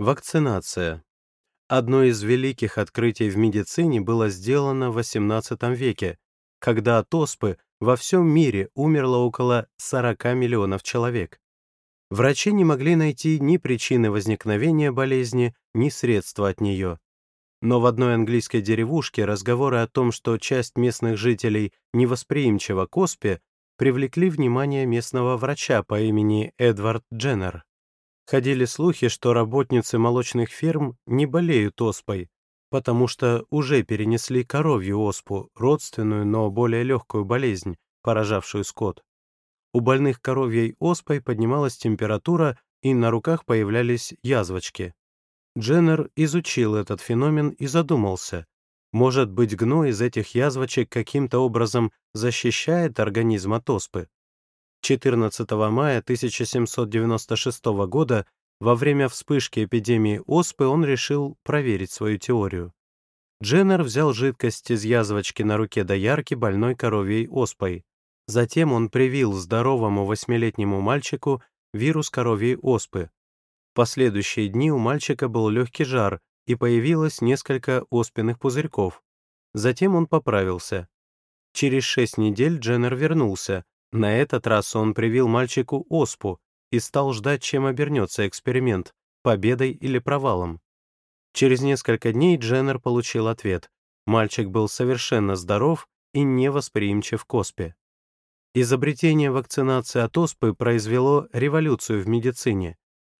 Вакцинация. Одно из великих открытий в медицине было сделано в XVIII веке, когда от оспы во всем мире умерло около 40 миллионов человек. Врачи не могли найти ни причины возникновения болезни, ни средства от нее. Но в одной английской деревушке разговоры о том, что часть местных жителей невосприимчива к оспе, привлекли внимание местного врача по имени Эдвард Дженнер. Ходили слухи, что работницы молочных ферм не болеют оспой, потому что уже перенесли коровью оспу, родственную, но более легкую болезнь, поражавшую скот. У больных коровьей оспой поднималась температура, и на руках появлялись язвочки. Дженнер изучил этот феномен и задумался, может быть, гной из этих язвочек каким-то образом защищает организм от оспы. 14 мая 1796 года во время вспышки эпидемии оспы он решил проверить свою теорию. Дженнер взял жидкость из язвочки на руке доярки больной коровьей оспой. Затем он привил здоровому восьмилетнему мальчику вирус коровьей оспы. В последующие дни у мальчика был легкий жар и появилось несколько оспенных пузырьков. Затем он поправился. Через шесть недель Дженнер вернулся, на этот раз он привил мальчику оспу и стал ждать, чем обернется эксперимент, победой или провалом. Через несколько дней Дженнер получил ответ. Мальчик был совершенно здоров и невосприимчив к оспе. Изобретение вакцинации от оспы произвело революцию в медицине.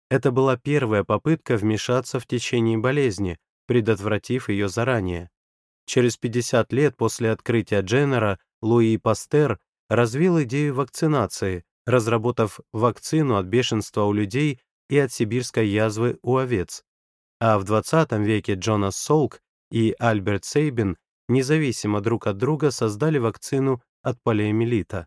Это была первая попытка вмешаться в течение болезни, предотвратив ее заранее. Через 50 лет после открытия Дженнера Луи Пастер развил идею вакцинации, разработав вакцину от бешенства у людей и от сибирской язвы у овец. А в 20 веке Джонас Солк и Альберт Сейбин независимо друг от друга создали вакцину от полиомиелита.